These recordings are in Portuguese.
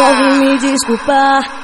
Só vim me desculpar,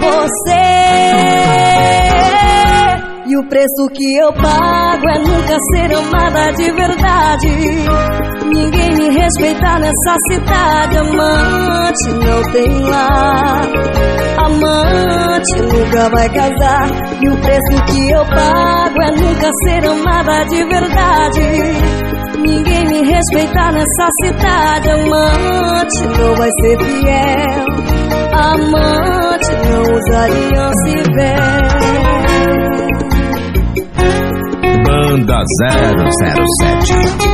você. E o preço que eu pago é nunca ser amada de verdade. Ninguém me respeita nessa cidade. Amante não tem lá. Amante nunca vai casar. E o preço que eu pago é nunca ser amada de verdade. Ninguém me respeita nessa cidade. Amante não vai ser fiel. Amante não usa aliança e véu. Banda 007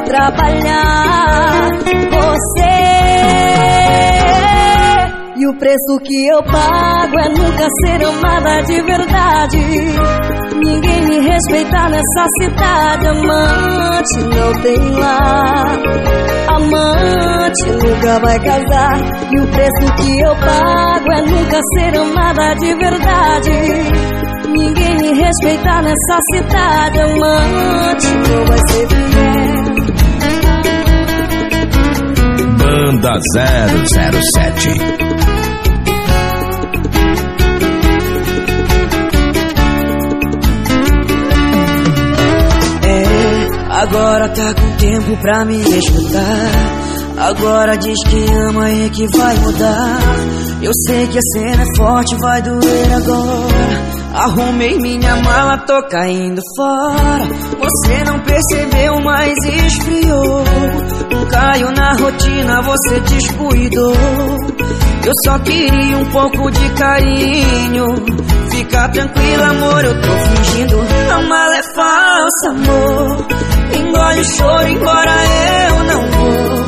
atrapalhar você. E o preço que eu pago é nunca ser amada de verdade. Ninguém me respeita nessa cidade. Amante não tem lá. Amante nunca vai casar. E o preço que eu pago é nunca ser amada de verdade. Ninguém me respeita nessa cidade. Amante não vai ser fiel. Banda 007 Agora tá com tempo pra me escutar. Agora diz que ama e que vai mudar. Eu sei que a cena é forte, vai doer agora. Arrumei minha mala, tô caindo fora. Você não percebeu, mas esfriou. Caiu na rotina, você descuidou. Eu só queria um pouco de carinho. Fica tranquila, amor, eu tô fingindo. A mala é falsa, amor. Engole o choro, embora eu não vou.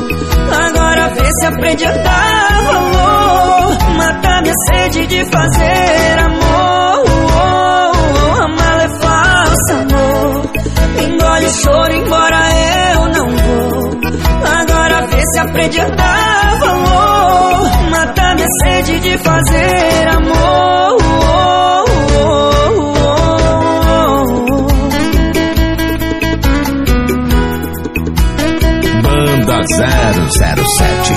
Agora vê se aprende a dar valor. Mata minha sede de fazer amor. A mala é falsa, amor. Engole o choro, embora eu vê se aprende a dar valor. Mata minha sede de fazer amor. Banda 007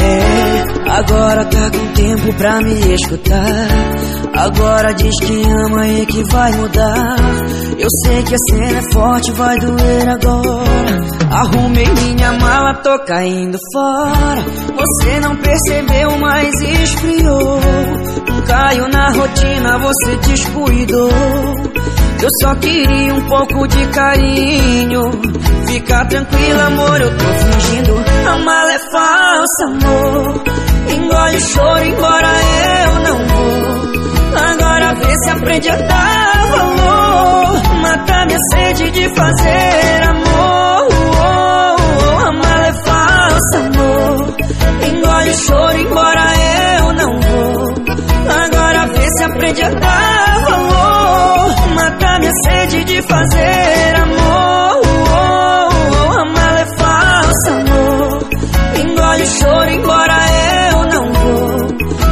É, agora tá com tempo pra me escutar. Agora diz que ama e que vai mudar. Eu sei que a cena é forte, vai doer agora. Arrumei minha mala, tô caindo fora. Você não percebeu, mas esfriou. Caiu na rotina, você descuidou. Eu só queria um pouco de carinho. Fica tranquila, amor, eu tô fingindo. A mala é falsa, amor. Engole o choro, embora eu não vou. Agora vê se aprende a dar valor. Mata minha sede de fazer amor. A mala é falsa, amor. Engole o choro, embora eu não vou. Agora vê se aprende a dar valor. Mata minha sede de fazer amor. A mala é falsa, amor. Engole o choro, embora eu não vou.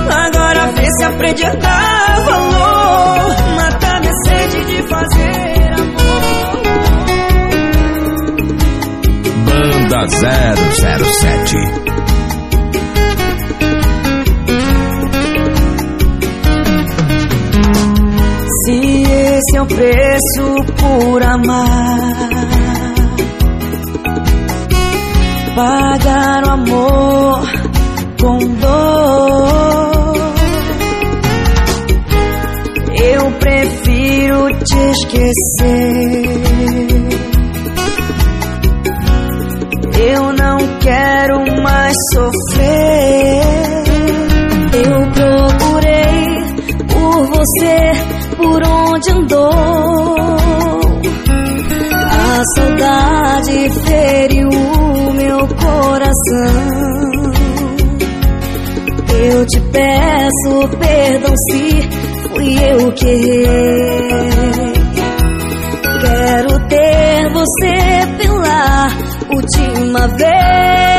Agora vê se aprende a dar 007 Se esse é o preço por amar, pagar o amor com dor. Eu prefiro te esquecer. Saudade feriu o meu coração. Eu te peço perdão se fui eu que errei. Quero ter você pela última vez.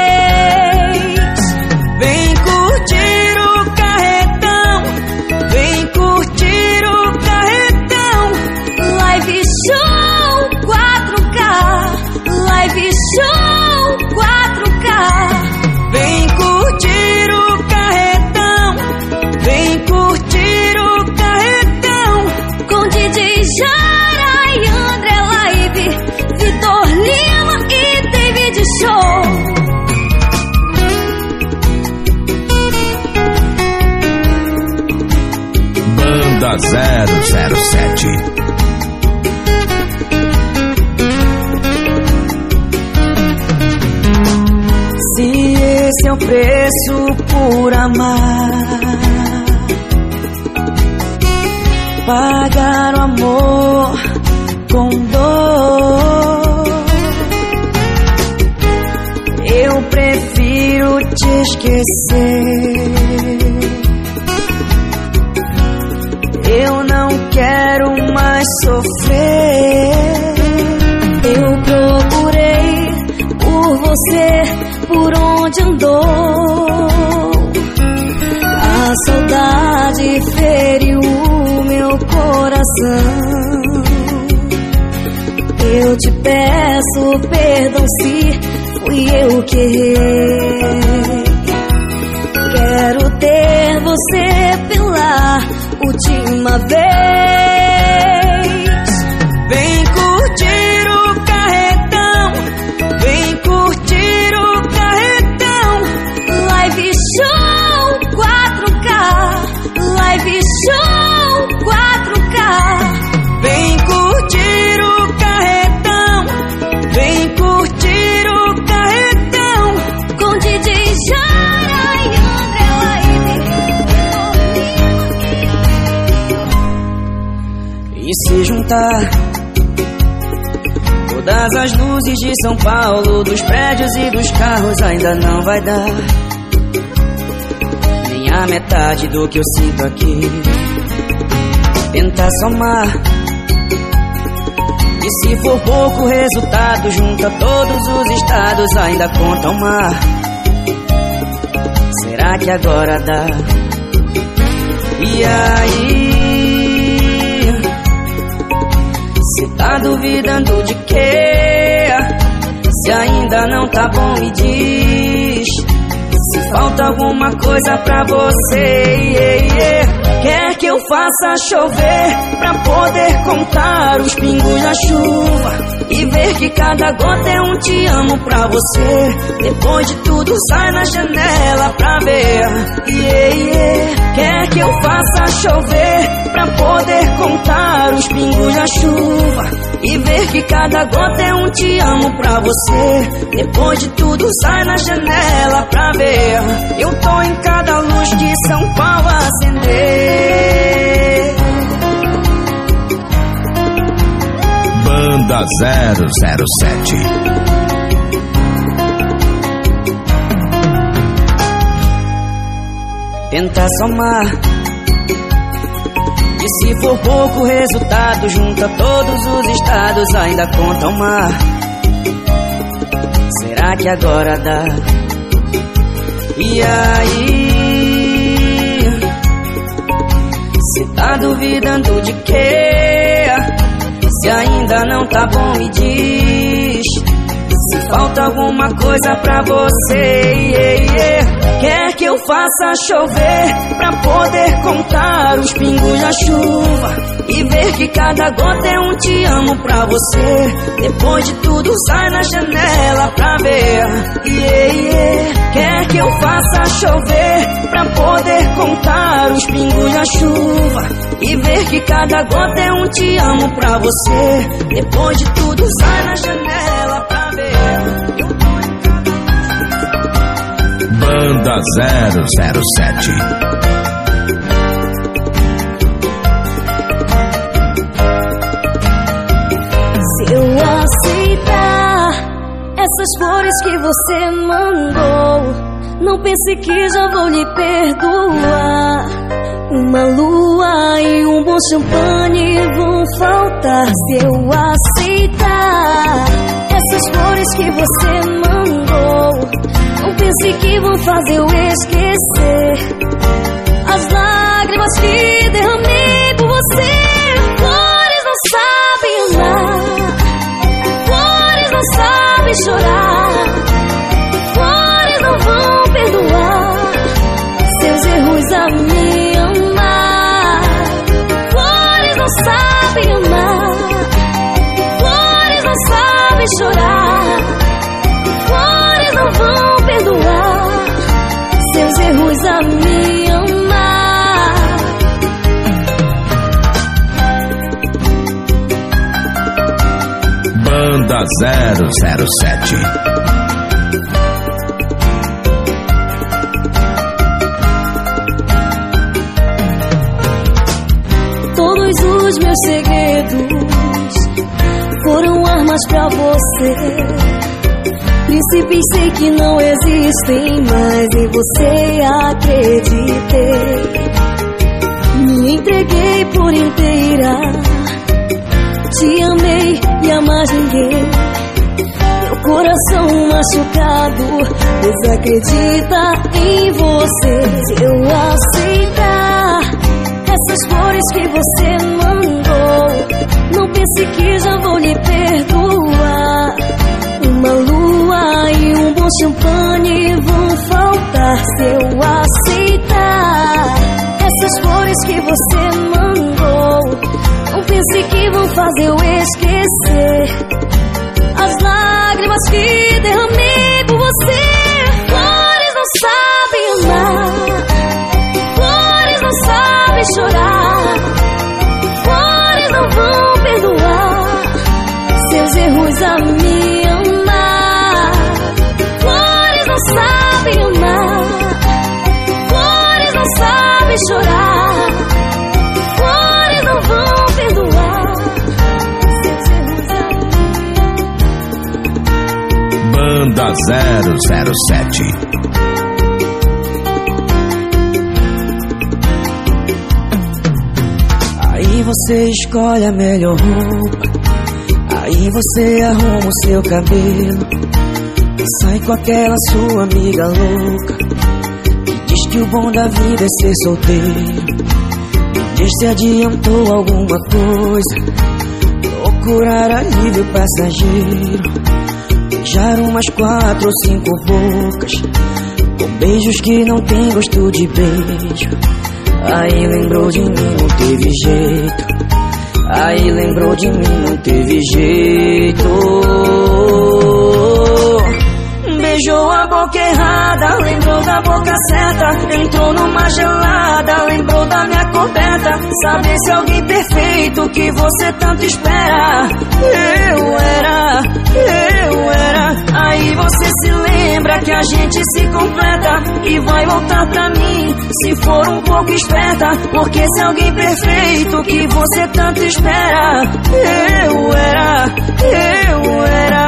007. Se esse é o preço por amar, pagar o amor com dor, eu prefiro te esquecer. Quero mais sofrer. Eu procurei por você, por onde andou. A saudade feriu o meu coração. Eu te peço perdão se fui eu que. Quero ter você pela última vez. Juntar todas as luzes de São Paulo, dos prédios e dos carros, ainda não vai dar nem a metade do que eu sinto aqui. Tentar somar. E se for pouco resultado, junta todos os estados, ainda conta o mar. Será que agora dá? E aí? Tá duvidando de quê? Se ainda não tá bom, me diz. Se falta alguma coisa pra você, yeah, yeah. quer que eu faça chover pra poder contar os pingos da chuva e ver que cada gota é um te amo pra você. Depois de tudo, sai na janela pra ver. Yeah, yeah. Quer que eu faça chover pra poder contar os pingos da chuva e ver que cada gota é um te amo pra você. Depois de tudo, sai na janela pra ver. Eu tô em cada luz que São Paulo acender. Banda 007. Tenta somar. E se for pouco resultado, junta todos os estados, ainda conta o mar. Será que agora dá? E aí? Cê tá duvidando de quê? Se ainda não tá bom, me diz. Se falta alguma coisa pra você, yeah, yeah. Quer que eu faça chover pra poder contar os pingos da chuva e ver que cada gota é um te amo pra você. Depois de tudo, sai na janela pra ver. Yeah, yeah. Quer que eu faça chover pra poder contar os pingos da chuva e ver que cada gota é um te amo pra você. Depois de tudo, sai na janela Banda 007 Se eu aceitar essas flores que você mandou, não pense que já vou lhe perdoar. Uma lua e um bom champanhe vão faltar se eu aceitar essas flores que você mandou. Pense que vão fazer eu esquecer. As lágrimas que derramei por você Flores não sabem amar Flores não sabem chorar 007 Todos os meus segredos foram armas pra você. Príncipes sei que não existem, mas em você acreditei. Me entreguei por inteira, te amei e a mais ninguém. Meu coração machucado desacredita em você. Se eu aceitar essas flores que você mandou, não pense que já vou lhe perdoar. Uma lua e um bom champanhe vão faltar se eu aceitar essas flores que você mandou. Não pense que vão fazer eu esquecer que derramei por você. 007 Aí você escolhe a melhor roupa. Aí você arruma o seu cabelo. Sai com aquela sua amiga louca. Que diz que o bom da vida é ser solteiro. Diz se adiantou alguma coisa. Procurar alívio passageiro Beijar umas quatro ou cinco bocas Com beijos que não tem gosto de beijo Aí lembrou de mim, não teve jeito Aí lembrou de mim, não teve jeito Beijou a boca errada, lembrou da boca certa. Entrou numa gelada, lembrou da minha coberta. Saber se alguém perfeito que você tanto espera. Eu era, eu era. Aí você se lembra que a gente se completa e vai voltar pra mim. Se for um pouco esperta, porque se alguém perfeito que você tanto espera. Eu era, eu era.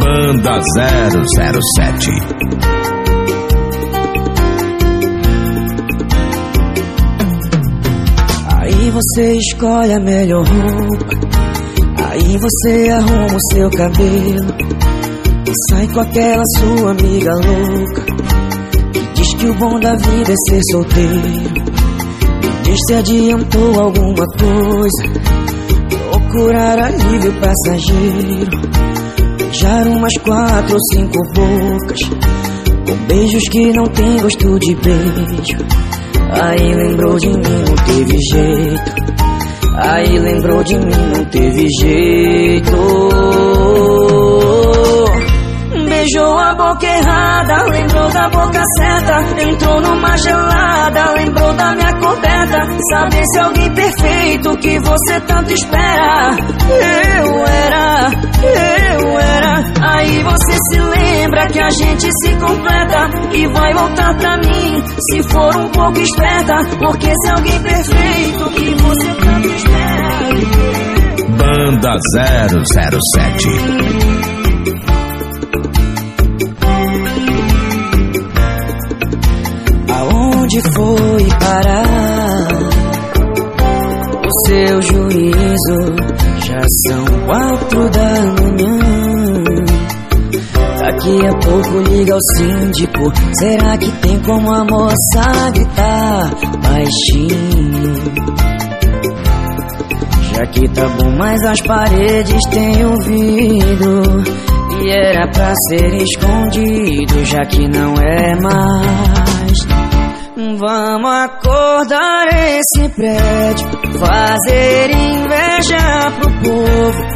Banda 007 você escolhe a melhor roupa Aí você arruma o seu cabelo E sai com aquela sua amiga louca Que diz que o bom da vida é ser solteiro Diz se adiantou alguma coisa procurar alívio passageiro. Beijar umas quatro ou cinco bocas, com beijos que não tem gosto de beijo. Aí lembrou de mim, não teve jeito. Aí lembrou de mim, não teve jeito. Beijou a boca errada, lembrou da boca certa. Entrou numa gelada, lembrou da minha coberta. Saber se alguém perfeito que você tanto espera. Eu era, eu era. Aí você se lembra que a gente se completa e vai voltar pra mim se for um pouco esperta. Porque se alguém perfeito que você tanto espera. Banda 007 Aonde foi parar o seu juízo? Já são quatro da manhã. Daqui a pouco liga ao síndico. Será que tem como a moça gritar baixinho? Já que tá bom, mas as paredes têm ouvido. E era pra ser escondido, já que não é mais. Vamos acordar esse prédio, fazer inveja pro povo.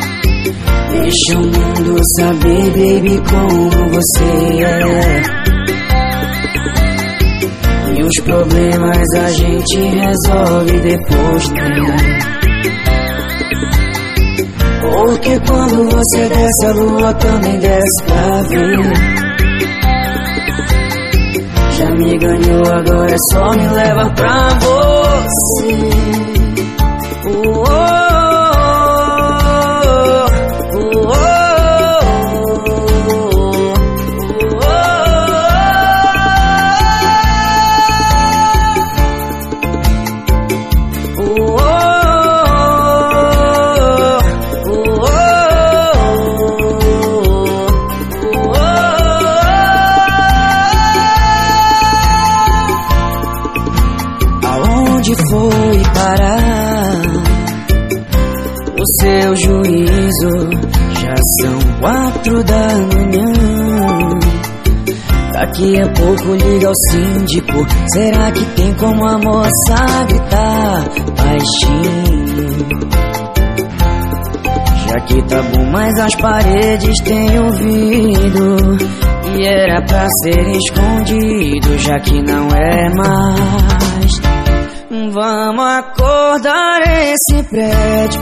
Deixa o mundo saber, baby, como você é. E os problemas a gente resolve depois tem. Porque quando você desce, a lua também desce pra ver. Já me ganhou, agora é só me leva pra você. Quatro da manhã. Daqui a pouco liga ao síndico. Será que tem como a moça gritar baixinho? Já que tá bom, mas as paredes têm ouvido. E era pra ser escondido, já que não é mais. Vamos acordar esse prédio,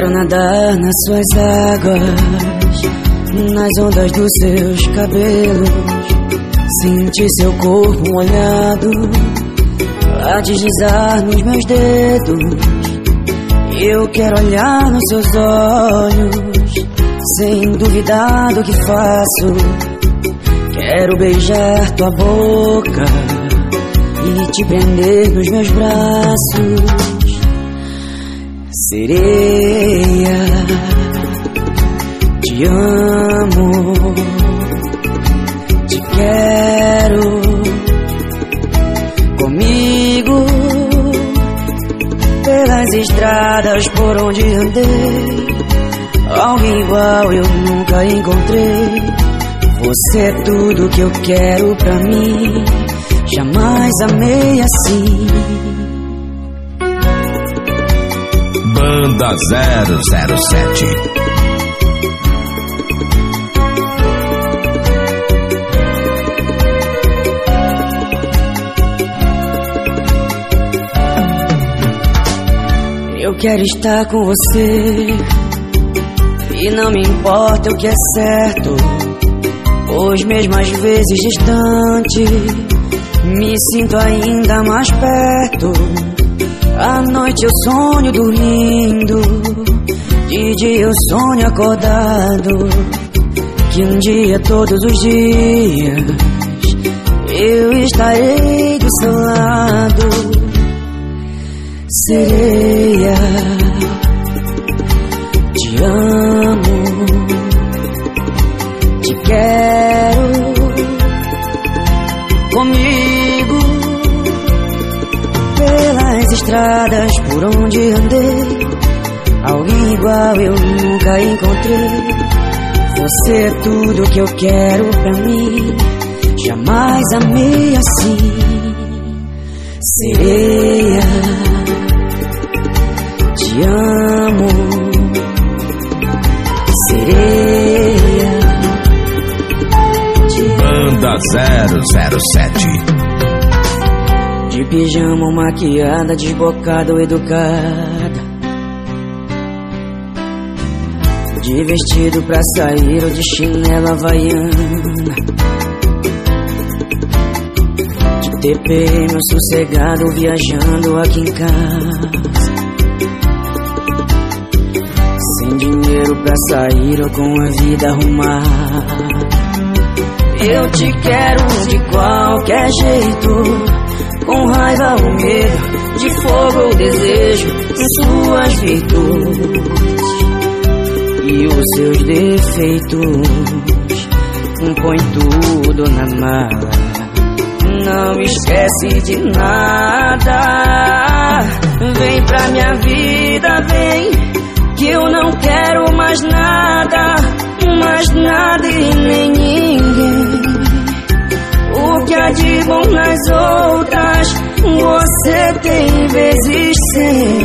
Quero nadar nas suas águas, nas ondas dos seus cabelos, sentir seu corpo molhado, a deslizar nos meus dedos. Eu quero olhar nos seus olhos, sem duvidar do que faço. Quero beijar tua boca e te prender nos meus braços. Sereia, te amo, te quero comigo pelas estradas por onde andei. Alguém igual eu nunca encontrei. Você é tudo que eu quero pra mim. Jamais amei assim. Banda 007 Eu quero estar com você. E não me importa o que é certo. Pois mesmo às vezes distante. Me sinto ainda mais perto À noite eu sonho dormindo. De dia eu sonho acordado. Que um dia, todos os dias Eu estarei do seu lado. Sereia. Te amo, te quero. Comigo estradas por onde andei. Alguém igual eu nunca encontrei. Você é tudo que eu quero pra mim. Jamais amei assim, sereia te amo, sereia. Banda 007 De pijama maquiada, desbocada ou educada. De vestido pra sair ou de chinela havaiana. De TPM sossegado viajando aqui em casa. dinheiro pra sair ou com a vida arrumar. Eu te quero de qualquer jeito, com raiva ou medo, de fogo ou desejo, em suas virtudes e os seus defeitos. Põe tudo na mala, não esquece de nada. Vem pra minha vida, vem que eu não quero mais nada, mais nada e nem ninguém. Há de bom nas outras, você tem vezes sem.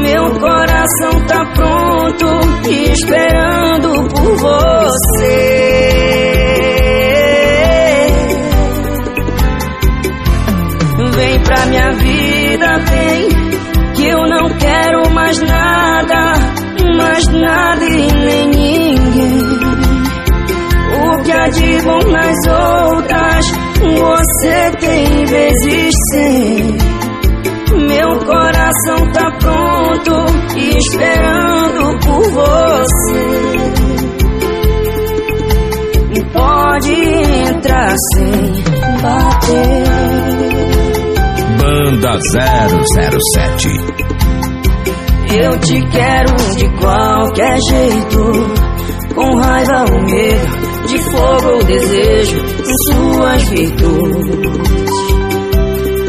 Meu coração tá pronto, esperando por você. Vem pra minha vida, vem, que eu não quero mais nada, mais nada e nem ninguém. Que de bom nas outras, você tem vezes sem. Meu coração tá pronto, esperando por você. Pode entrar sem bater. Banda 007 eu te quero de qualquer jeito, com raiva ou medo, fogo ou desejo, suas virtudes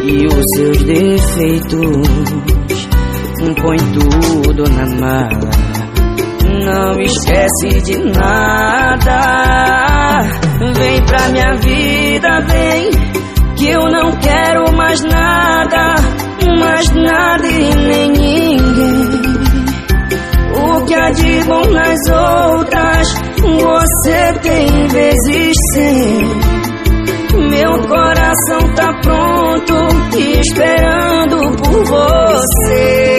e os seus defeitos. Põe tudo na mala, não esquece de nada. Vem pra minha vida, vem, que eu não quero mais nada, mais nada e nem ninguém que há de bom nas outras, você tem vezes sem. Meu coração tá pronto, esperando por você.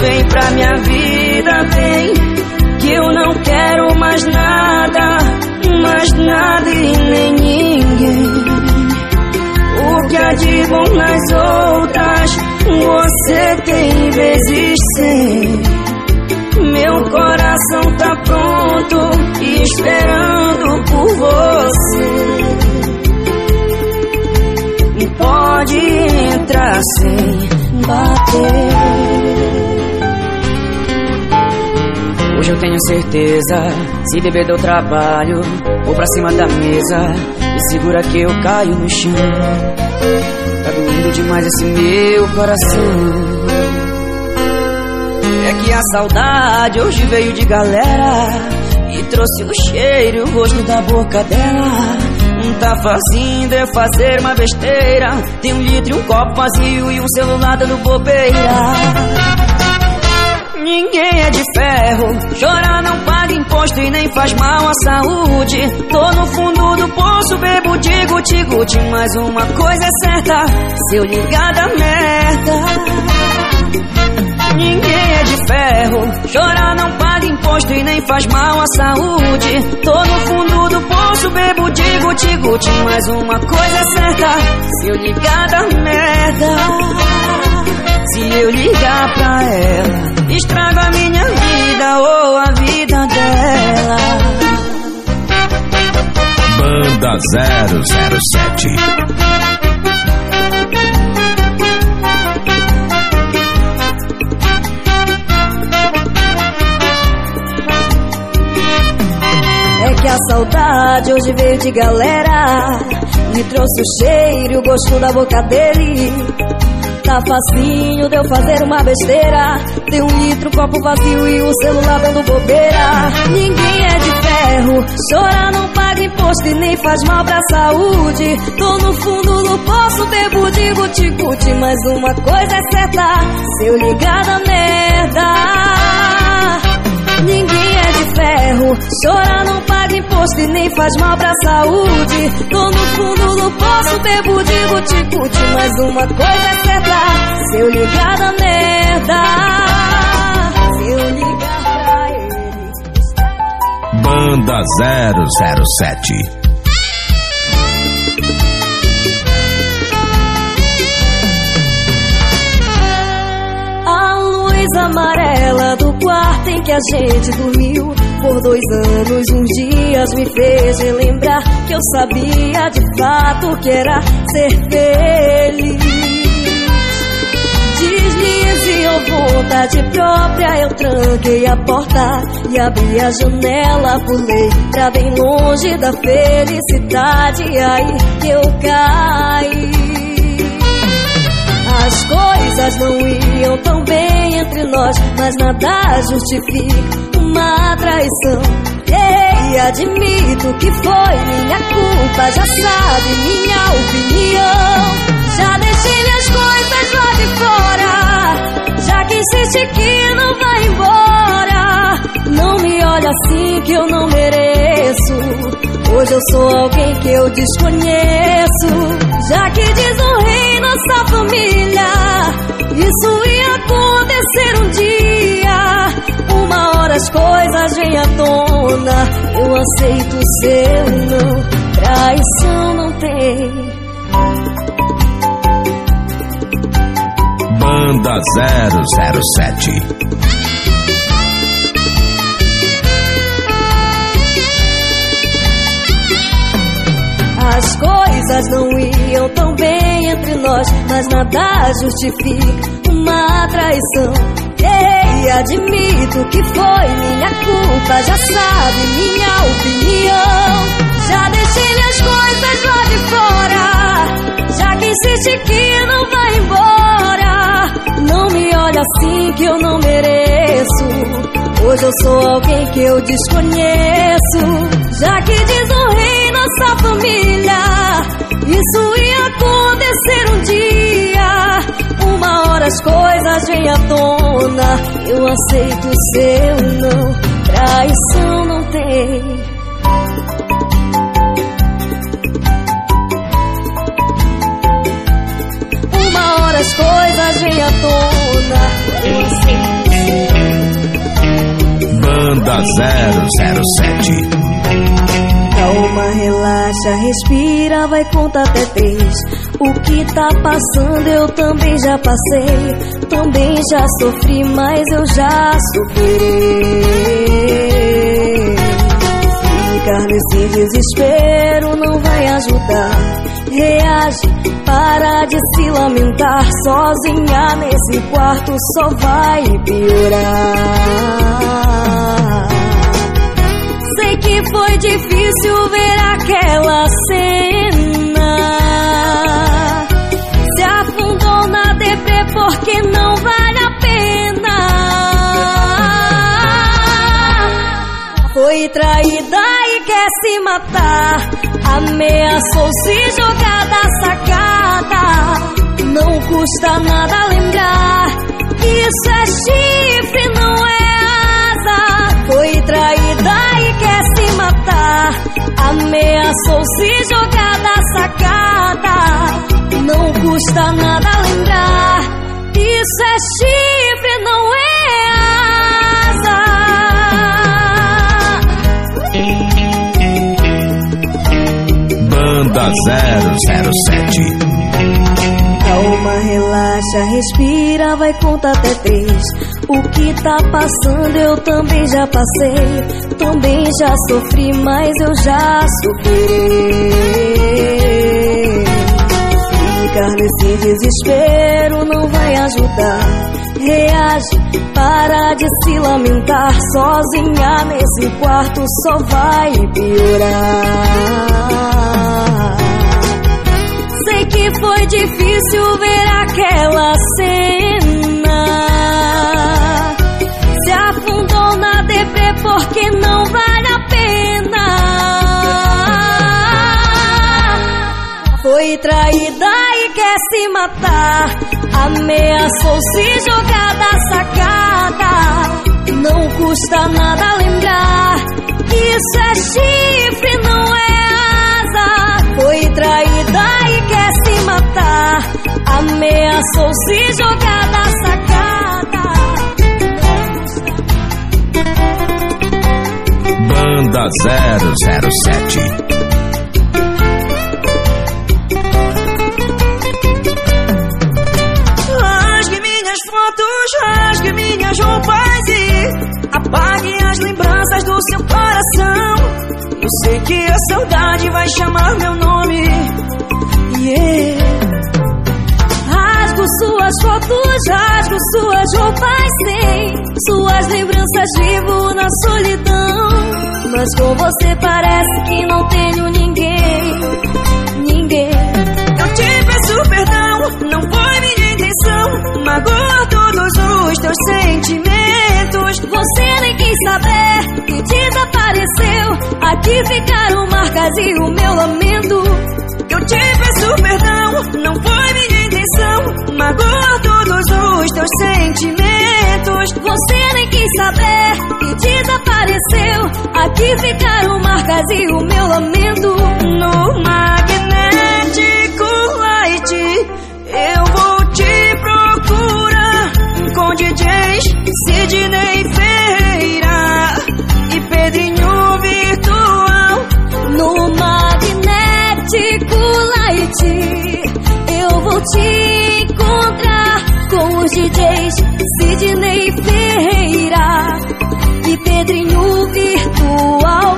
Vem pra minha vida, vem, que eu não quero mais nada, mais nada de bom nas outras, você tem vezes sem. Meu coração tá pronto, esperando por você. Pode entrar sem bater. Hoje eu tenho certeza, se beber deu trabalho, vou pra cima da mesa e segura que eu caio no chão. Tá doendo demais esse meu coração. É que a saudade hoje veio de galera e trouxe o cheiro o gosto da boca dela. Não tá fazendo eu fazer uma besteira. Tem um litro e um copo vazio e um celular dando bobeira. Ninguém é de ferro, chorar não paga imposto e nem faz mal à saúde. Tô no fundo do poço, bebo de guti-guti, mas uma coisa é certa: se eu ligar da merda. Ninguém é de ferro, chorar não paga imposto e nem faz mal à saúde. Tô no fundo do poço, bebo de guti-guti, mas uma coisa é certa: se eu ligar da merda. Se eu ligar pra ela, estraga a minha vida ou a vida dela. Banda 007 É que a saudade hoje veio de galera. Me trouxe o cheiro e o gosto da boca dele Tá facinho de eu fazer uma besteira. Tem um litro, copo vazio e o celular dando bobeira. Ninguém é de ferro, chorar não paga imposto e nem faz mal pra saúde. Tô no fundo do poço, bebo de guti-guti Mas uma coisa é certa, se eu ligar da merda Ninguém é de ferro, chorar não paga imposto e nem faz mal pra saúde. Tô no fundo do poço, bebo de guti-guti, mas uma coisa é certa: se eu ligar da merda, se eu ligar pra ele. Banda 007 que a gente dormiu por dois anos, uns dias me fez relembrar que eu sabia de fato que era ser feliz. Deslize ou vontade própria, eu tranquei a porta e abri a janela, pulei pra bem longe da felicidade, aí eu caí. As coisas não iam tão bem entre nós, mas nada justifica uma traição. Ei, admito que foi minha culpa, já sabe minha opinião. Já deixei minhas coisas lá de fora, insiste que não vai embora. Não me olha assim que eu não mereço. Hoje eu sou alguém que eu desconheço. Já que desonrei nossa família, isso ia acontecer um dia. Uma hora as coisas vêm à tona. Eu aceito o seu não, traição não tem. Banda 007 As coisas não iam tão bem entre nós, mas nada justifica uma traição. Ei, admito que foi minha culpa, já sabe minha opinião. Já deixei minhas coisas lá de fora, já que insiste que não vai embora. Não me olha assim que eu não mereço. Hoje eu sou alguém que eu desconheço. Já que desonrei nossa família, isso ia acontecer um dia. Uma hora as coisas vêm à tona. Eu aceito o seu não, traição não tem. Uma hora as coisas vêm à tona. Eu aceito o seu Banda 007 Calma, relaxa, respira, vai contar até três. O que tá passando eu também já passei. Também já sofri, mas eu já superei. Ficar nesse desespero não vai ajudar. Reage, para de se lamentar. Sozinha nesse quarto só vai piorar. Sei que foi difícil ver aquela cena. Porque não vale a pena. Foi traída e quer se matar. Ameaçou se jogar da sacada. Não custa nada lembrar. Isso é chifre, não é asa. Foi traída e quer se matar. Ameaçou se jogar da sacada. Não custa nada lembrar. Isso é chifre, não é asa. Banda 007 Calma, relaxa, respira, vai contar até três. O que tá passando eu também já passei. Também já sofri, mas eu já sofri. Ficar nesse desespero não vai ajudar. Reage, para de se lamentar. Sozinha nesse quarto só vai piorar se matar. Ameaçou se jogar da sacada. Não custa nada lembrar. Isso é chifre, não é asa. Foi traída matar. Ameaçou se jogar da sacada. Banda 007 apague as lembranças do seu coração. Eu sei que a saudade vai chamar meu nome yeah. Rasgo suas fotos, rasgo suas roupas, sim. Suas lembranças vivo na solidão. Mas com você parece que não tenho ninguém, ninguém. Eu te peço perdão, não foi minha intenção. Magoar todos os teus sentimentos. Você nem quis saber e desapareceu. Aqui ficaram marcas e o meu lamento. Eu te peço perdão, não foi minha intenção. Magoar todos os teus sentimentos. Você nem quis saber e desapareceu. Aqui ficaram marcas e o meu lamento. No magnético light, eu vou te procurar. Com DJs Sidney magnético eu vou te encontrar com os DJs Sidney Ferreira e Pedrinho Virtual.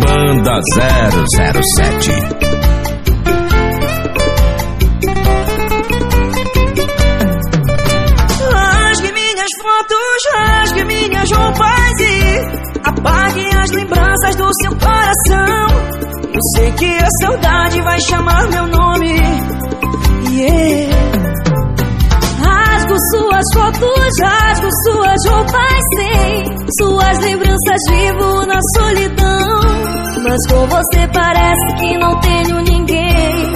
Banda 007 lembranças do seu coração. Eu sei que a saudade vai chamar meu nome. Yeah. Rasgo suas fotos, rasgo suas roupas, sim. Suas lembranças vivo na solidão. Mas com você parece que não tenho ninguém,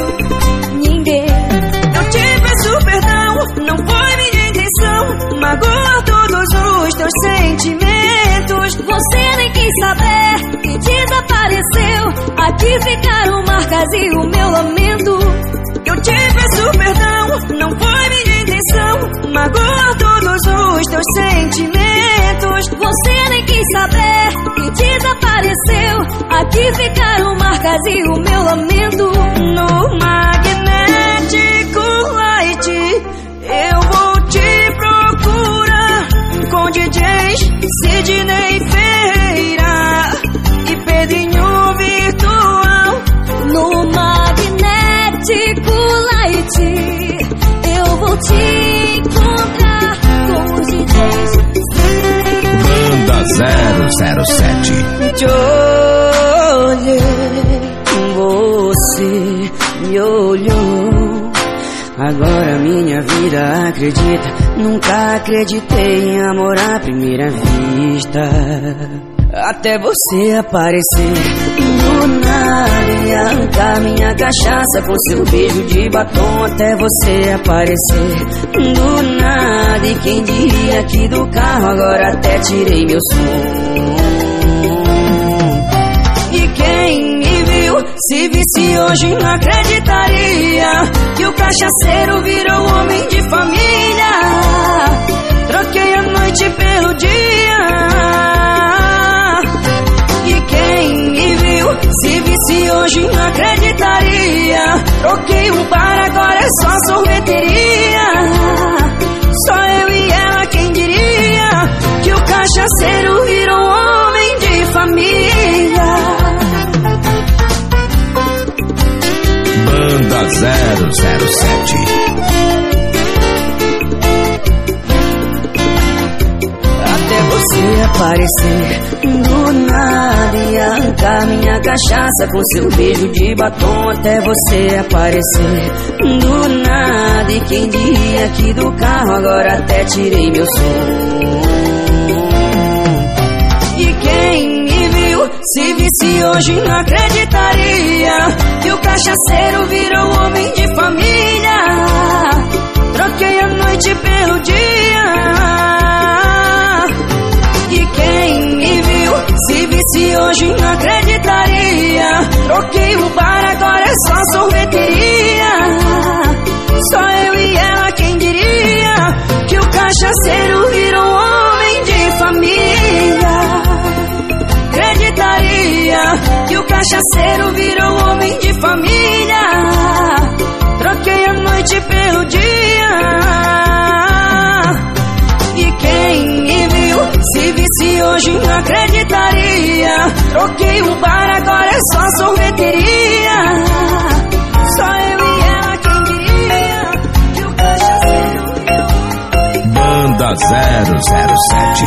ninguém. Eu te peço perdão, não foi minha intenção. Magoar todos os teus sentimentos. Quis saber e desapareceu. Aqui ficaram marcas e o meu lamento. Eu te peço perdão, não foi minha intenção. Magoar todos os teus sentimentos. Você nem quis saber e desapareceu. Aqui ficaram marcas e o meu lamento. No magnético te encontrar com urgidez. Manda 007 Te olhei, você me olhou. Agora minha vida acredita. Nunca acreditei em amor à primeira vista. Até você aparecer do nada e minha cachaça com seu beijo de batom. Até você aparecer do nada. E quem diria que do carro agora até tirei meu som. E quem me viu, se visse hoje, não acreditaria que o cachaceiro virou homem de família. Acreditaria. Troquei o bar, agora é só sorveteria. Só eu e ela quem diria Que o cachaceiro virou um homem de família? Banda 007 você aparecer do nada e arrancar minha cachaça com seu beijo de batom até você aparecer. Do nada e quem diria que do carro agora até tirei meu som. E quem me viu se visse hoje não acreditaria que o cachaceiro virou homem de família. Troquei a noite pelo dia. E quem me viu, se visse hoje não acreditaria. Troquei o bar, agora é só sorveteria. Só eu e ela quem diria Que o cachaceiro virou um homem de família? Acreditaria que o cachaceiro virou um homem de família? Troquei a noite pelo dia. E quem me viu, se visse hoje não acreditaria. Troquei o bar, agora é só sorveteria. Só eu e ela, quem diria Que o cachaceiro Banda 007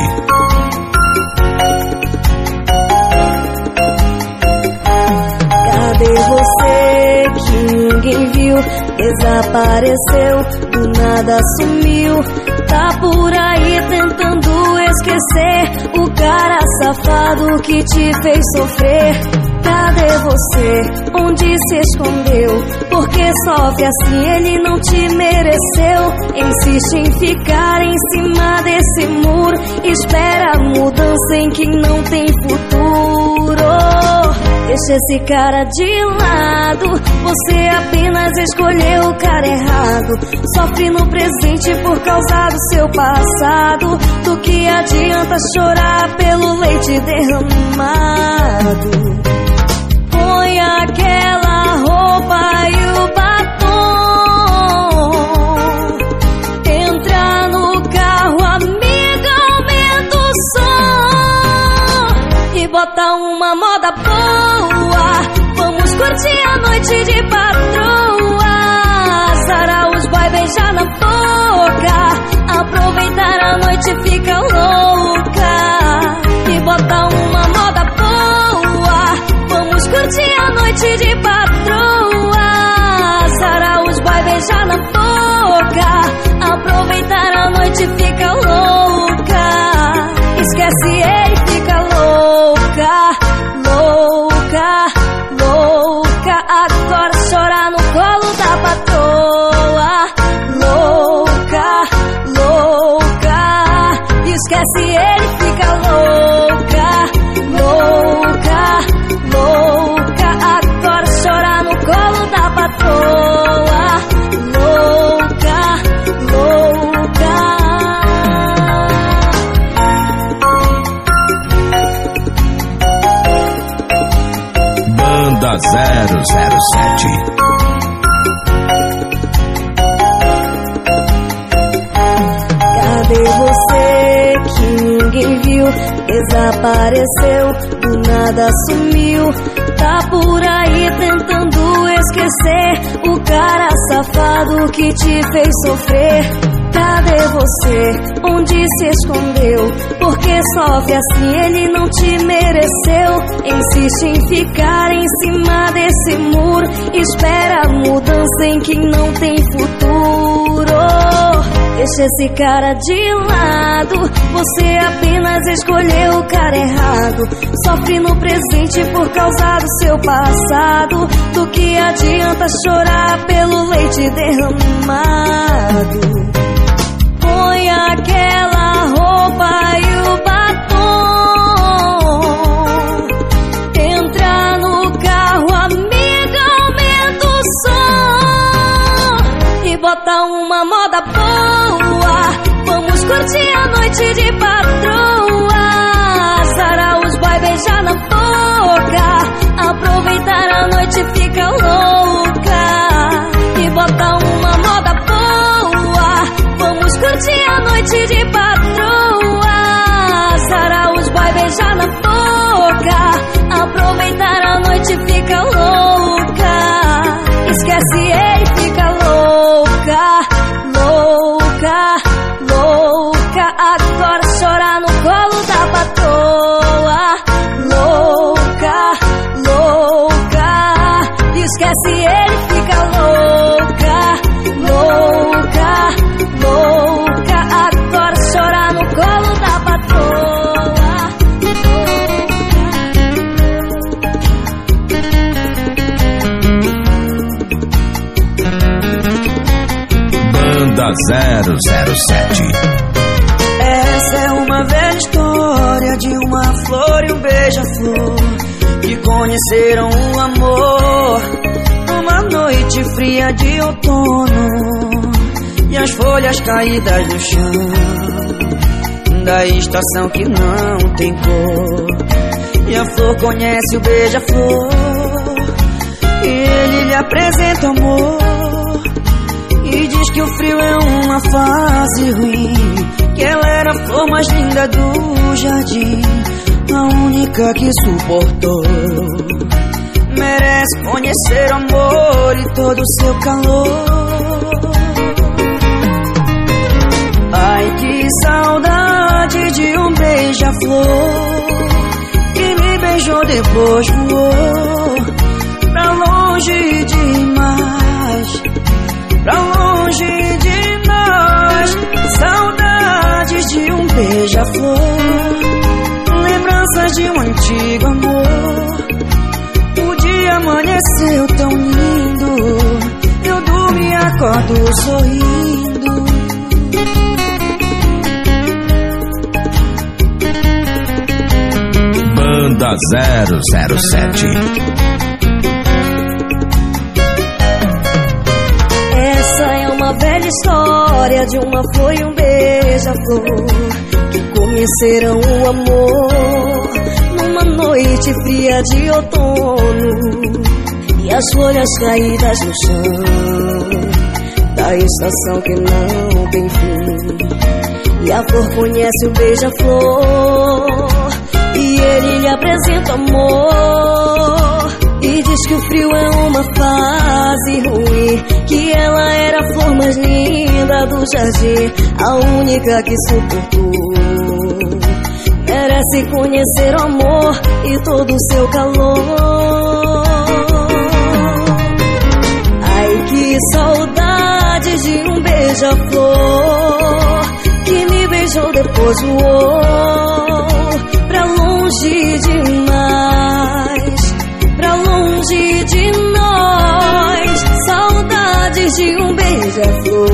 Cadê você? Que ninguém viu? Desapareceu, do nada sumiu. Tá por aí tentando esquecer o cara safado que te fez sofrer. Cadê você? Onde se escondeu? Porque sofre assim, ele não te mereceu. Insiste em ficar em cima desse muro. Espera a mudança em quem não tem futuro. Deixa esse cara de lado. Você apenas escolheu o cara errado. Sofre no presente por causa do seu passado. Do que adianta chorar pelo leite derramado? Põe aquela roupa e boa curtir a noite de patroa. Sarar os boy, beijar na boca. Aproveitar a noite, fica louca. E botar uma moda boa. Vamos curtir a noite de patroa. Sarar os boy, beijar na boca. Aproveitar a noite, fica louca. Desapareceu, do nada sumiu. Tá por aí tentando esquecer o cara safado que te fez sofrer. Cadê você? Onde se escondeu? Porque sofre assim, ele não te mereceu. Insiste em ficar em cima desse muro. Espera mudança em quem não tem futuro. Deixa esse cara de lado. Você apenas escolheu o cara errado. Sofre no presente por causa do seu passado. Do que adianta chorar pelo leite derramado? põe aquela roupa e Vamos curtir a noite de patroa. Sarar os boy, beijar na boca. Aproveitar a noite, fica louca. E bota uma moda curtir a noite de patroa. 007. Essa é uma velha história de uma flor e um beija-flor que conheceram o amor numa noite fria de outono e as folhas caídas no chão da estação que não tem cor. E a flor conhece o beija-flor e ele lhe apresenta o amor. E diz que o frio é uma fase ruim Que ela era a flor mais linda do jardim A única que suportou. Merece conhecer o amor e todo o seu calor. Ai que saudade de um beija-flor Que me beijou depois voou pra longe de nós. Saudades de um beija-flor, lembranças de um antigo amor. O dia amanheceu tão lindo, eu durmo e acordo sorrindo. Banda 007 história de uma e um beija-flor que conheceram o amor numa noite fria de outono e as folhas caídas no chão da estação que não tem fim. E a flor conhece o beija-flor e ele lhe apresenta amor e diz que o frio é uma fase ruim Que ela era a flor mais linda do jardim A única que suportou. Merece conhecer o amor e todo o seu calor. Ai que saudade de um beija-flor Que me beijou depois voou Pra longe demais Saudades de um beija-flor,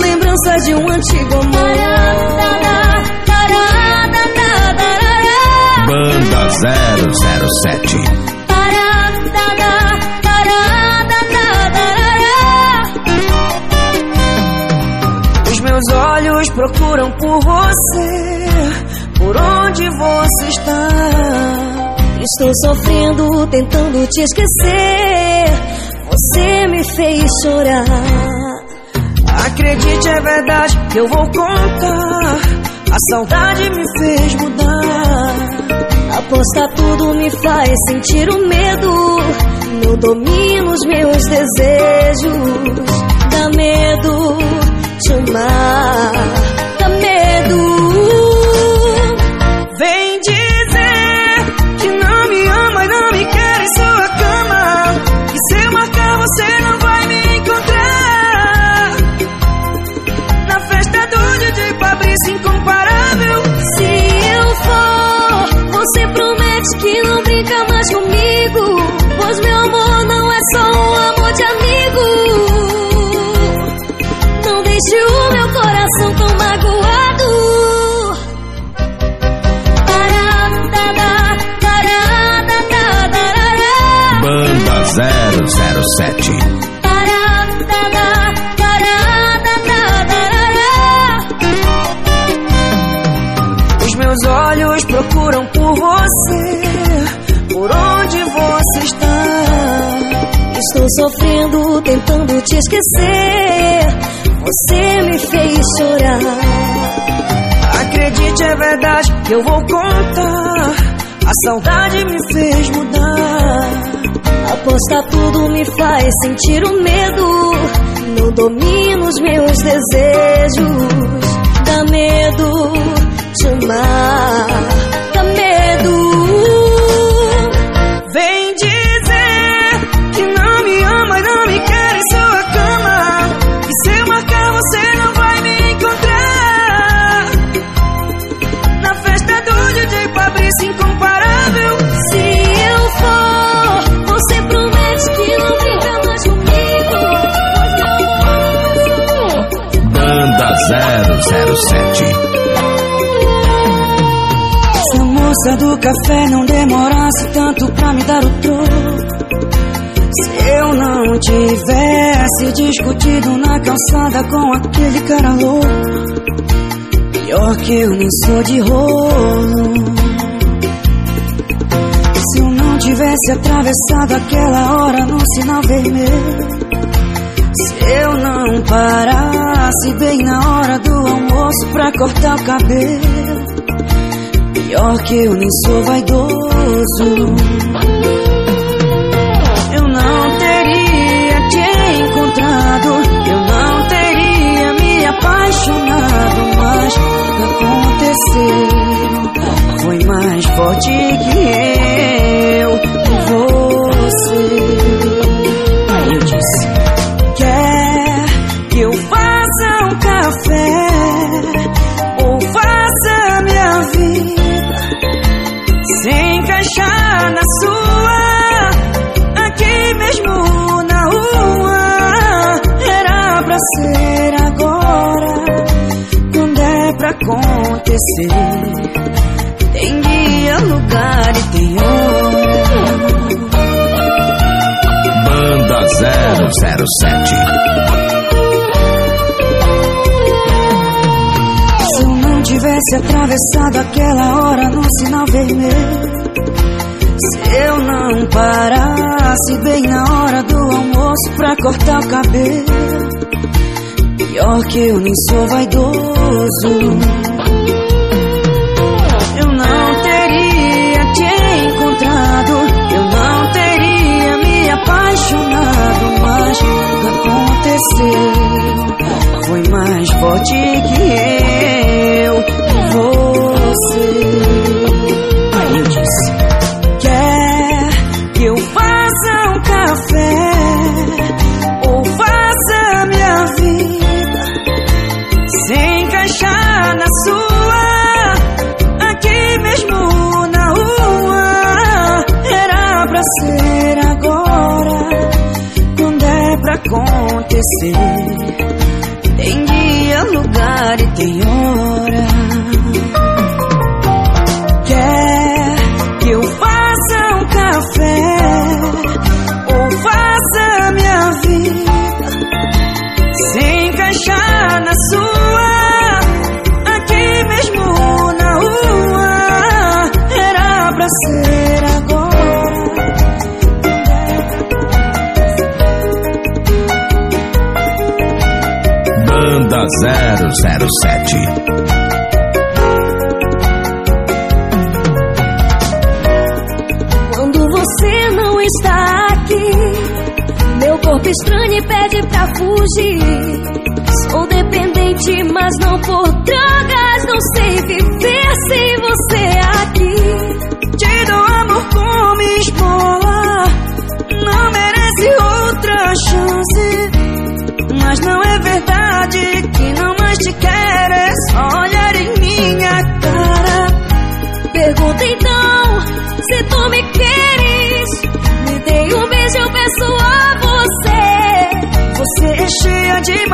lembrança de um antigo amor. Banda 007 Os meus olhos procuram por você, por onde você está. Estou sofrendo, tentando te esquecer. Fez chorar. Acredite, é verdade que eu vou contar. A saudade me fez mudar. Apostar tudo me faz sentir o medo. No domínio os meus desejos. Dá medo te amar, que não brinca mais comigo. Pois meu amor não é só um amor de amigo. Não deixe o meu coração tão magoado. Banda 007. Sofrendo, tentando te esquecer. Você me fez chorar. Acredite, é verdade que eu vou contar. A saudade me fez mudar. Aposta tudo me faz sentir o medo. Não domino os meus desejos. Dá medo te amar. 007. Se a moça do café não demorasse tanto pra me dar o troco. Se eu não tivesse discutido na calçada com aquele cara louco. Pior que eu nem sou de rolo. Se eu não tivesse atravessado aquela hora no sinal vermelho. Se eu não parasse bem na hora do almoço pra cortar o cabelo. Pior que eu nem sou vaidoso. Eu não teria te encontrado. Eu não teria me apaixonado. Mas aconteceu foi mais forte que eu e você. Acontecer. Tem dia, lugar e tem hora. Banda 007. Se eu não tivesse atravessado aquela hora no sinal vermelho. Se eu não parasse bem na hora do almoço pra cortar o cabelo. Pior que eu nem sou vaidoso. Eu não teria te encontrado. Eu não teria me apaixonado. Mas aconteceu foi mais forte que eu e ser agora, quando é pra acontecer. Tem dia, lugar e tem hora. 007. Quando você não está aqui, estranho e pede pra fugir. Sou dependente, mas não por te quero. Só olhar em minha cara. Pergunta então se tu me queres. Me dê um beijo, eu peço a você. Você é cheia de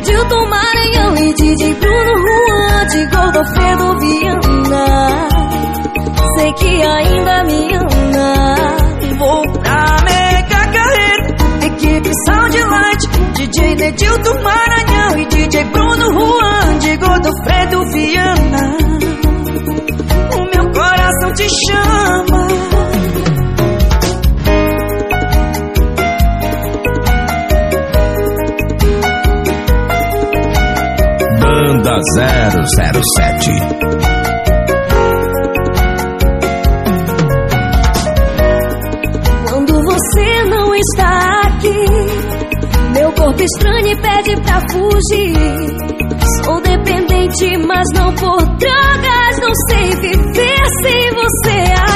DJ Nedilton Maranhão e DJ Bruno Juan de Godofredo Viana. Sei que ainda me ama. Vou pra Mega Carreto, equipe Soundlight, DJ Nedilton Maranhão e DJ Bruno Juan de Godofredo Viana. O meu coração te chama. Banda 007. Quando você não está aqui, meu corpo estranho pede pra fugir. Sou dependente, mas não por drogas. Não sei viver sem você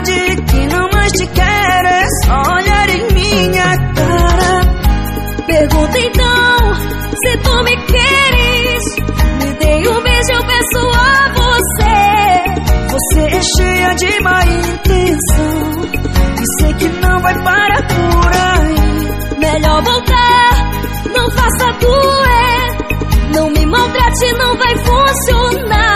verdade que não mais te quero. É só olhar em minha cara. Pergunta então se tu me queres. Me dê um beijo, eu peço a você. Você é cheia de má intenção. E sei que não vai parar por aí. Melhor voltar, não faça doer. Não me maltrate, não vai funcionar.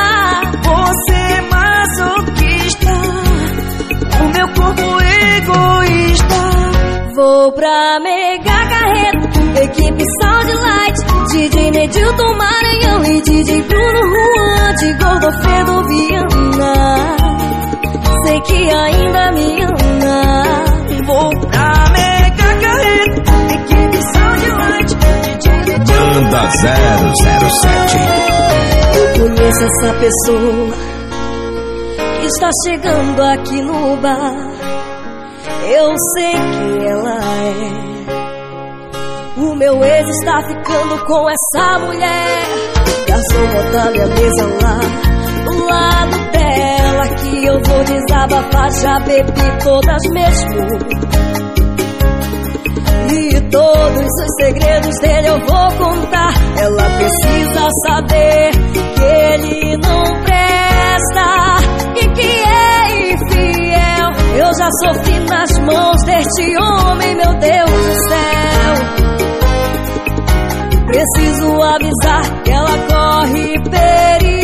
Vou pra Mega Carreto, equipe Soundlight, DJ Nedilton Maranhão e DJ Bruno Juan de Godofredo Viana. Sei que ainda me ama. Vou pra Mega Carreto, equipe Soundlight, DJ Banda 007. Eu conheço essa pessoa que está chegando aqui no bar. Eu sei quem ela. O meu ex está ficando com essa mulher. Garçom, bota minha mesa lá do lado dela. Que eu vou desabafar. Já bebi todas mesmo. E todos os segredos dele eu vou contar. Ela precisa saber que ele não presta e que é infiel. Eu já sofri nas mãos deste homem, meu Deus do céu. Preciso avisar que ela corre perigo.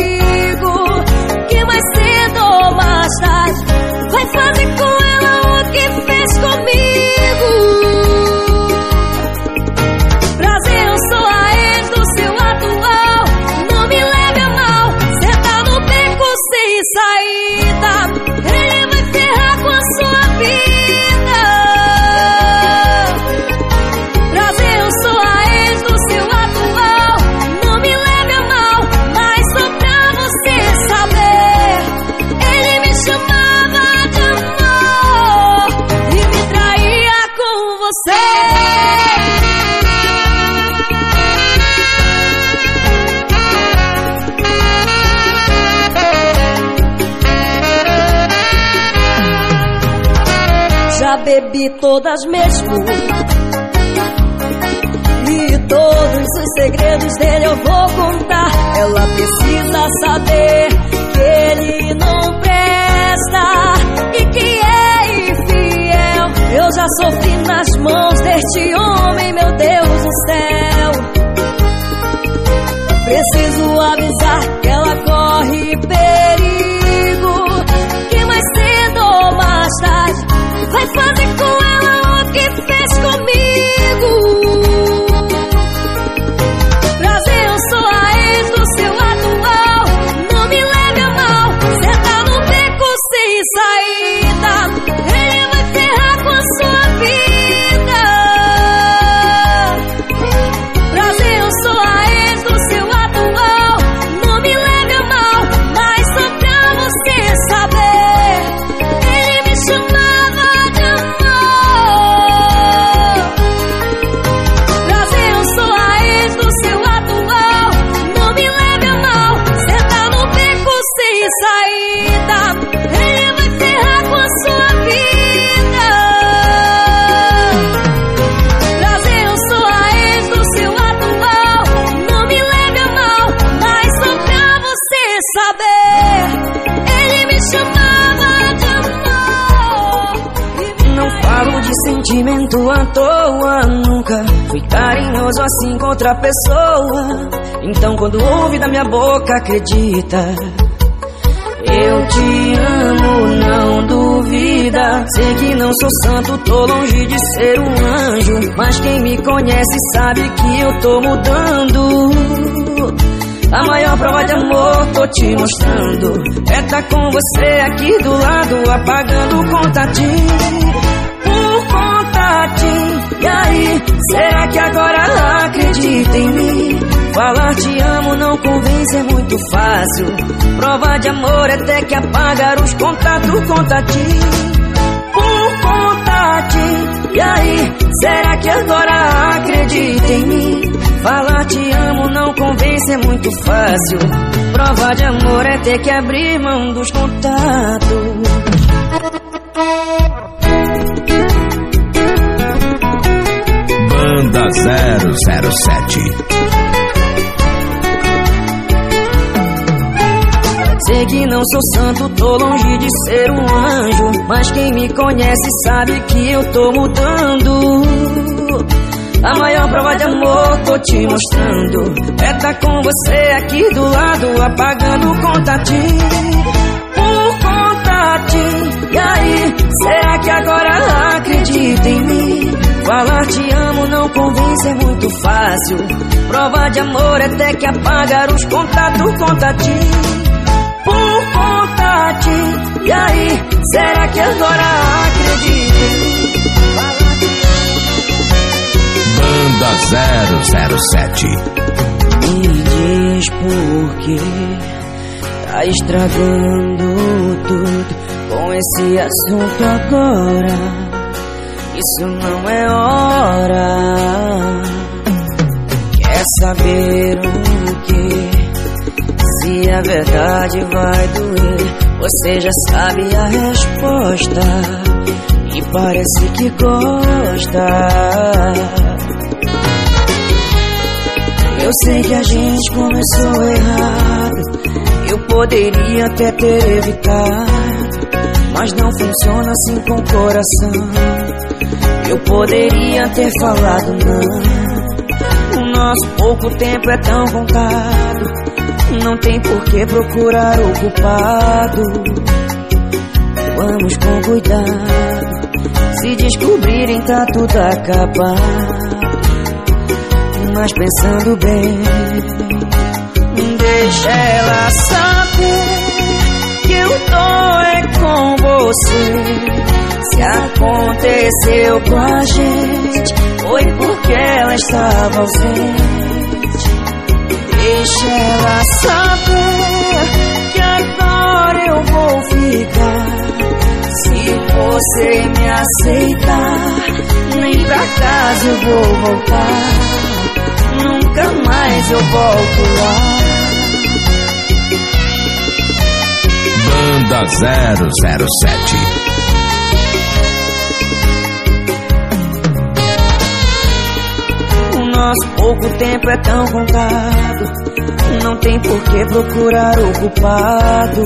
Mesmo. E todos os segredos dele eu vou contar. Ela precisa saber que ele não presta e que é infiel. Eu já sofri nas mãos deste homem, meu Deus do céu. Preciso avisar que ela corre perigo. saber. Ele me chamava de amor. Não falo de sentimento à toa, nunca fui carinhoso assim com outra pessoa. Então quando ouve da minha boca, acredita. Eu te amo, não duvida. Sei que não sou santo, tô longe de ser um anjo. Mas quem me conhece sabe que eu tô mudando. A maior prova de amor tô te mostrando. É tá com você aqui do lado, apagando o contatinho. Por contatinho. E aí, será que agora acredita em mim? Falar te amo não convence, é muito fácil. Prova de amor é até que apagar os contatos, contatinho. Por contatinho. E aí, será que agora acredita em mim? Falar te amo não convence, é muito fácil. Prova de amor é ter que abrir mão dos contatos. Banda 007 Sei que não sou santo, tô longe de ser um anjo. Mas quem me conhece sabe que eu tô mudando. A maior prova de amor tô te mostrando. É tá com você aqui do lado, apagando o contatinho. Por contatinho. E aí, será que agora acredita em mim? Falar te amo não convence, é muito fácil. Prova de amor é até que apagar os contatos, contatinho E aí, será que agora mim? Banda 007 Me diz por que tá estragando tudo com esse assunto agora. Isso não é hora. Quer saber o que? Se a verdade vai doer, você já sabe a resposta. E parece que gosta. Eu sei que a gente começou errado. Eu poderia até ter evitado. Mas não funciona assim com o coração. Eu poderia ter falado não. O nosso pouco tempo é tão contado. Não tem por que procurar o culpado. Vamos com cuidado. Se descobrirem, tá tudo acabado. Mas pensando bem, deixa ela saber que eu tô é com você. Se aconteceu com a gente, foi porque ela estava ausente. Deixa ela saber que agora eu vou ficar. Se você me aceitar, nem pra casa eu vou voltar. Nunca mais eu volto lá. Banda 007 nosso pouco tempo é tão contado. Não tem por que procurar o culpado.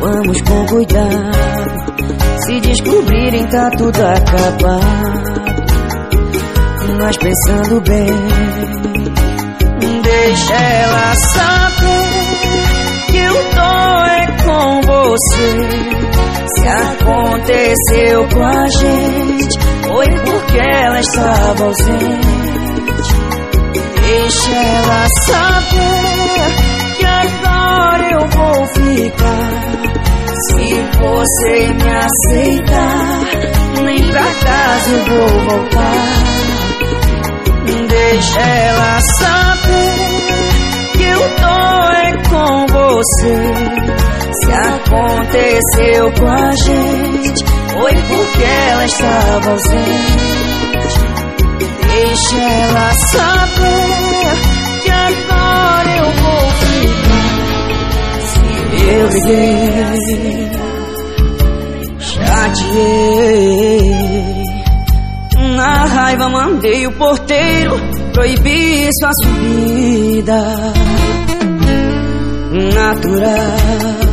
Vamos com cuidado. Se descobrirem, tá tudo acabado. Mas pensando bem, deixa ela saber que eu tô é com você. Se aconteceu com a gente, foi porque ela estava ausente. Deixa ela saber que agora eu vou ficar. Se você me aceitar, nem pra casa eu vou voltar. Deixa ela saber que eu tô é com você. Se aconteceu com a gente, foi porque ela estava ausente. Deixa ela saber que agora eu vou ficar. Se eu liguei, chateei. Na raiva mandei o porteiro proibir sua subida natural.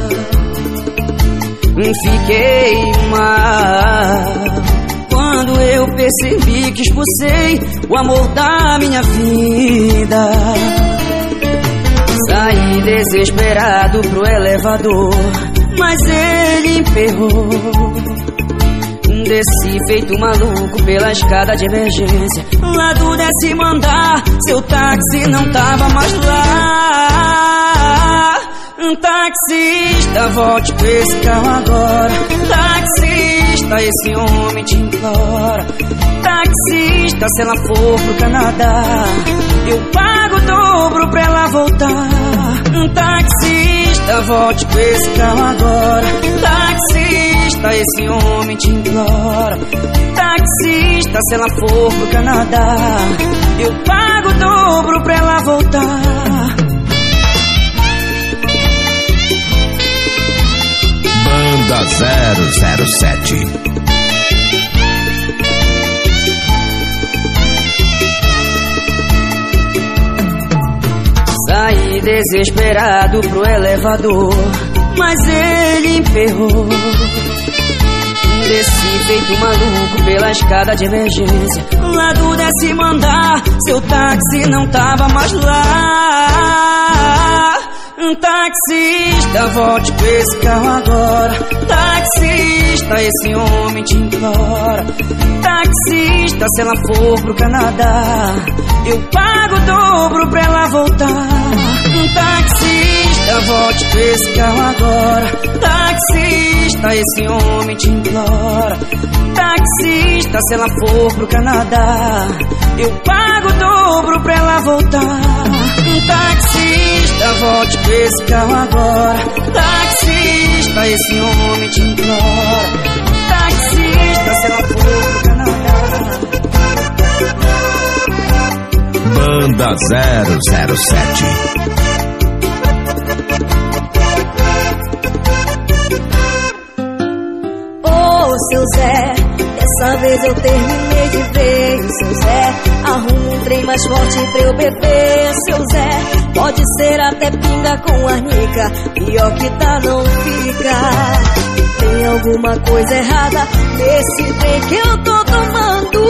Fiquei mal percebi que expulsei o amor da minha vida. Saí desesperado pro elevador, mas ele emperrou. Desci feito maluco pela escada de emergência. Lá do décimo andar, seu táxi não tava mais lá. Um taxista, volte pra esse carro agora. Taxista, esse homem te implora. Taxista, se ela for pro Canadá, eu pago o dobro pra ela voltar. Um taxista, volte pra esse carro agora. Taxista, esse homem te implora. Taxista, se ela for pro Canadá, eu pago o dobro pra ela voltar. Banda 007. Saí desesperado pro elevador, mas ele emperrou. Desci feito maluco pela escada de emergência. Lá do décimo andar, seu táxi não tava mais lá. Um taxista, volte pra esse carro agora. Taxista, esse homem te implora. Taxista, se ela for pro Canadá, eu pago o dobro pra ela voltar. Volte pra esse carro agora. Taxista, esse homem te implora. Taxista, se ela for pro Canadá, eu pago o dobro pra ela voltar. Taxista, volte pra esse carro agora. Taxista, esse homem te implora. Taxista, se ela for pro Canadá. Banda 007. Seu Zé, dessa vez eu terminei de ver. Seu Zé, arruma um trem mais forte pra eu beber. Seu Zé, pode ser até pinga com arnica. Pior que tá, não fica. Tem alguma coisa errada nesse trem que eu tô tomando.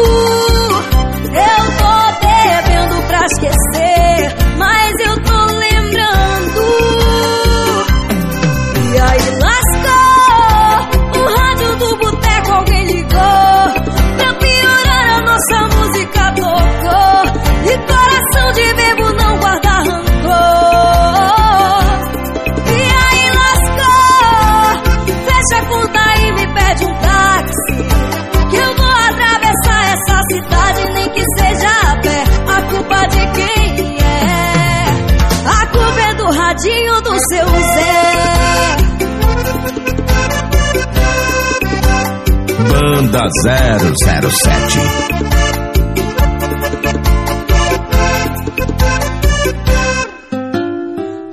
Eu tô bebendo pra esquecer, mas eu é do seu Zé Banda 007.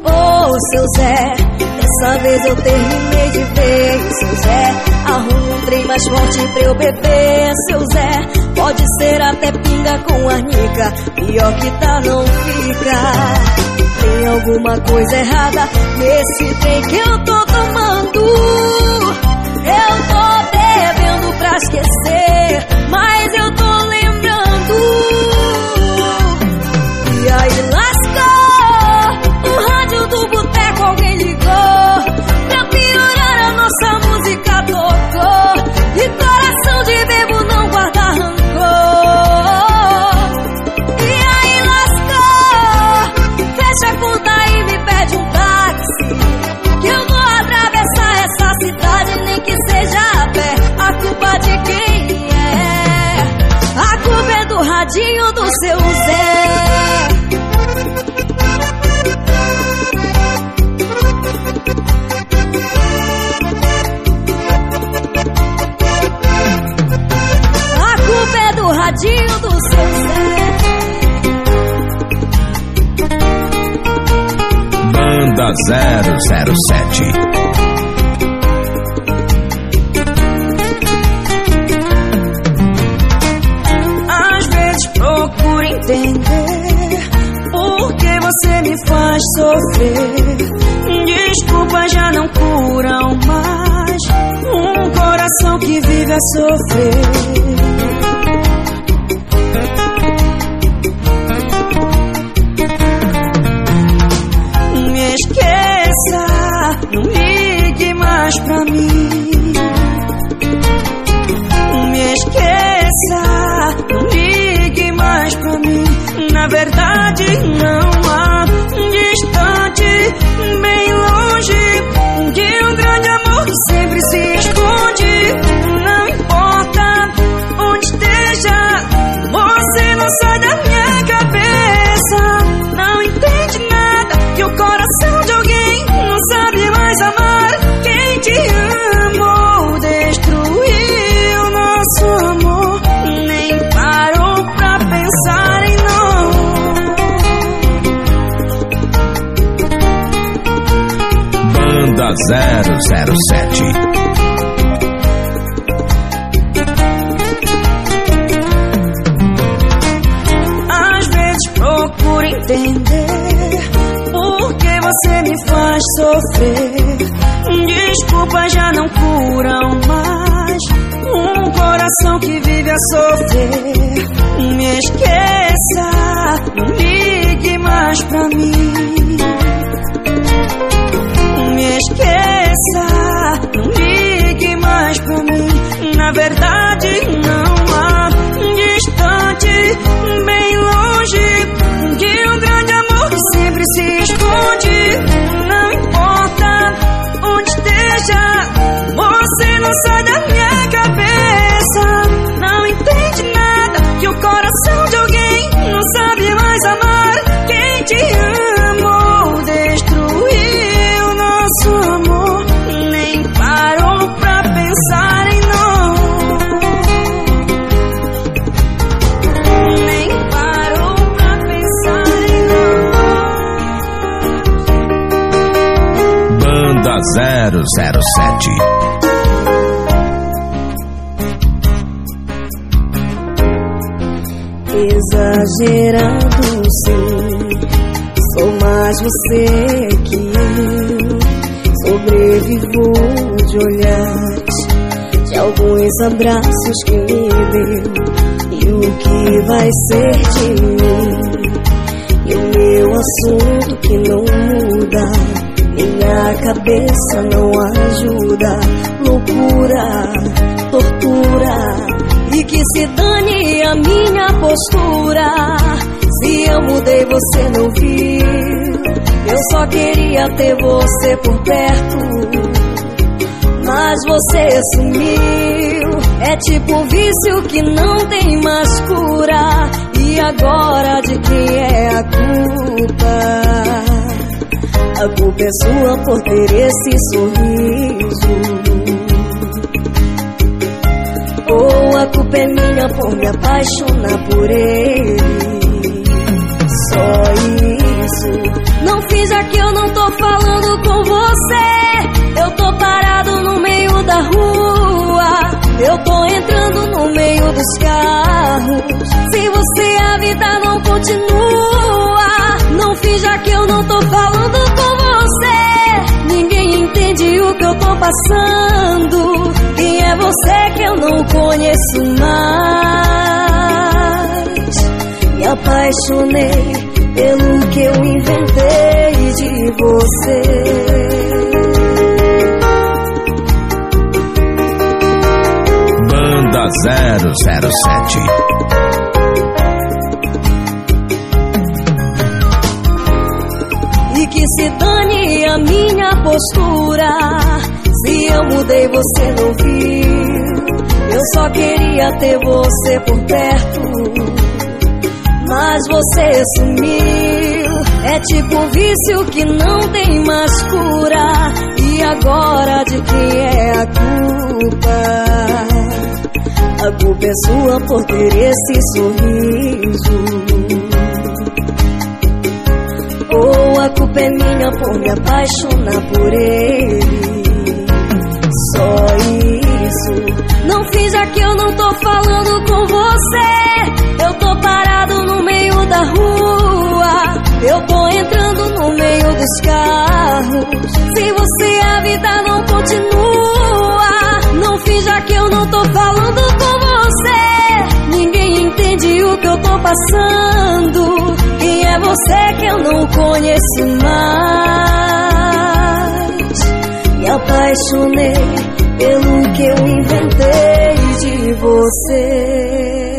Ô seu Zé, dessa vez eu terminei de ver. Seu Zé, arruma um trem mais forte pra eu beber. Seu Zé, pode ser até pinga com arnica. Pior que tá, não fica. Tem alguma coisa errada nesse trem que eu tô tomando. Eu tô bebendo pra esquecer, entender por que você me faz sofrer. Desculpas já não curam mais um coração que vive a sofrer. Me esqueça, não ligue mais pra mim. Me esqueça, não ligue mais pra mim. Na verdade, não há distante, bem sempre se esconde. Não importa onde esteja, você não sai da minha 007. Exagerado sim, sou mais você que eu. Sobrevivo de olhares, de alguns abraços que me deu. E o que vai ser de mim? E o meu assunto que não muda. Minha cabeça não ajuda. Loucura, tortura. E que se dane a minha postura. Se eu mudei, você não viu. Eu só queria ter você por perto. Mas você sumiu. É tipo vício que não tem mais cura. E agora de quem é a culpa? A culpa é sua por ter esse sorriso. Ou a culpa é minha por me apaixonar por ele. Só isso. Não fiz aqui, eu não tô falando com você. Eu tô parado no meio da rua. Eu tô entrando no meio dos carros. Se você a vida não continua. Não fiz já que eu não tô falando com você. Ninguém entende o que eu tô passando. Quem é você que eu não conheço mais? Me apaixonei pelo que eu inventei de você. Banda 007. A minha postura. Se eu mudei, você não viu. Eu só queria ter você por perto. Mas você sumiu. É tipo um vício que não tem mais cura. E agora de quem é a culpa? A culpa é sua por ter esse sorriso. A culpa é minha por me apaixonar por ele. Só isso. Não fiz aqui, eu não tô falando com você. Eu tô parado no meio da rua. Eu tô entrando no meio dos carros. Se você a vida não continua. Não fiz já que eu não tô falando com você. Ninguém entende o que eu tô passando é você que eu não conheci mais. Me apaixonei pelo que eu inventei de você.